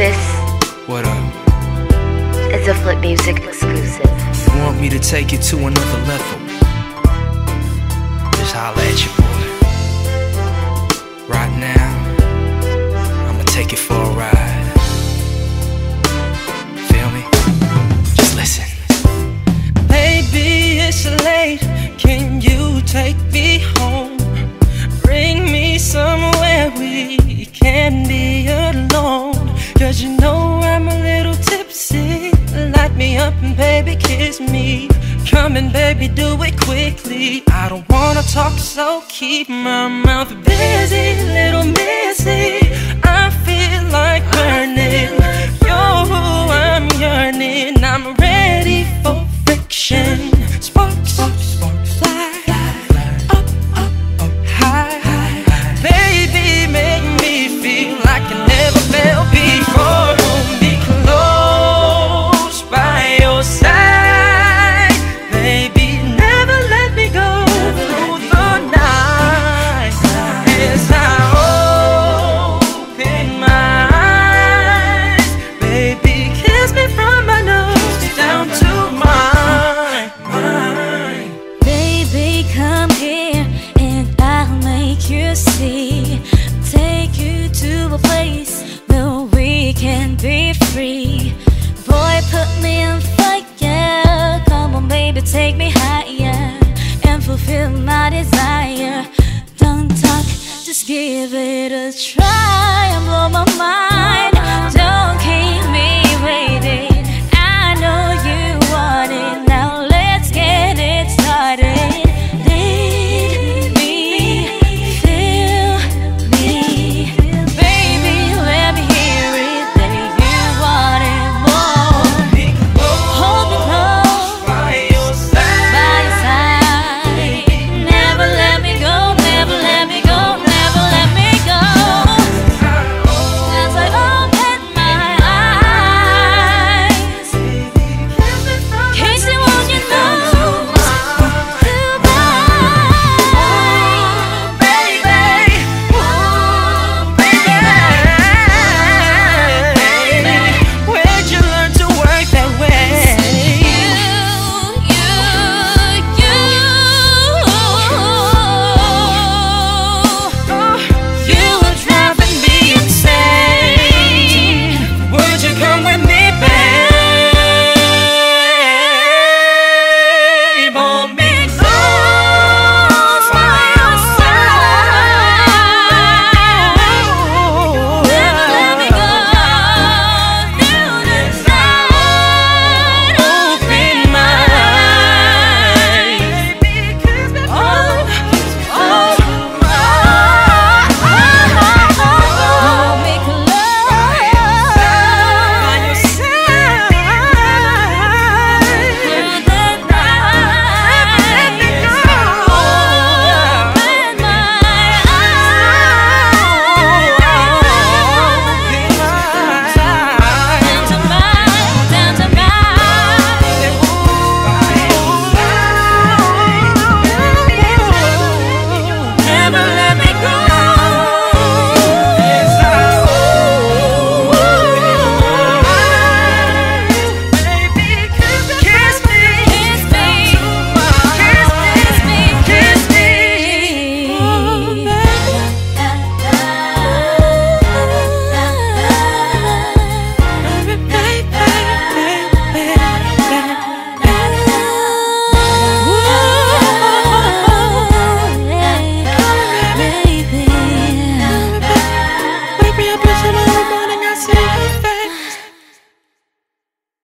This What up? is a Flip Music exclusive. You want me to take it to another level? Just holla at your boy. Right now, I'ma take it for a ride. Feel me? Just listen. Baby, it's late. Can you take me baby, kiss me. Come and baby, do it quickly. I don't wanna talk, so keep my mouth busy, little missy. a place where we can be free. Boy, put me on fire. Come on, baby, take me higher and fulfill my desire. Don't talk, just give it a try. I'm on my mind.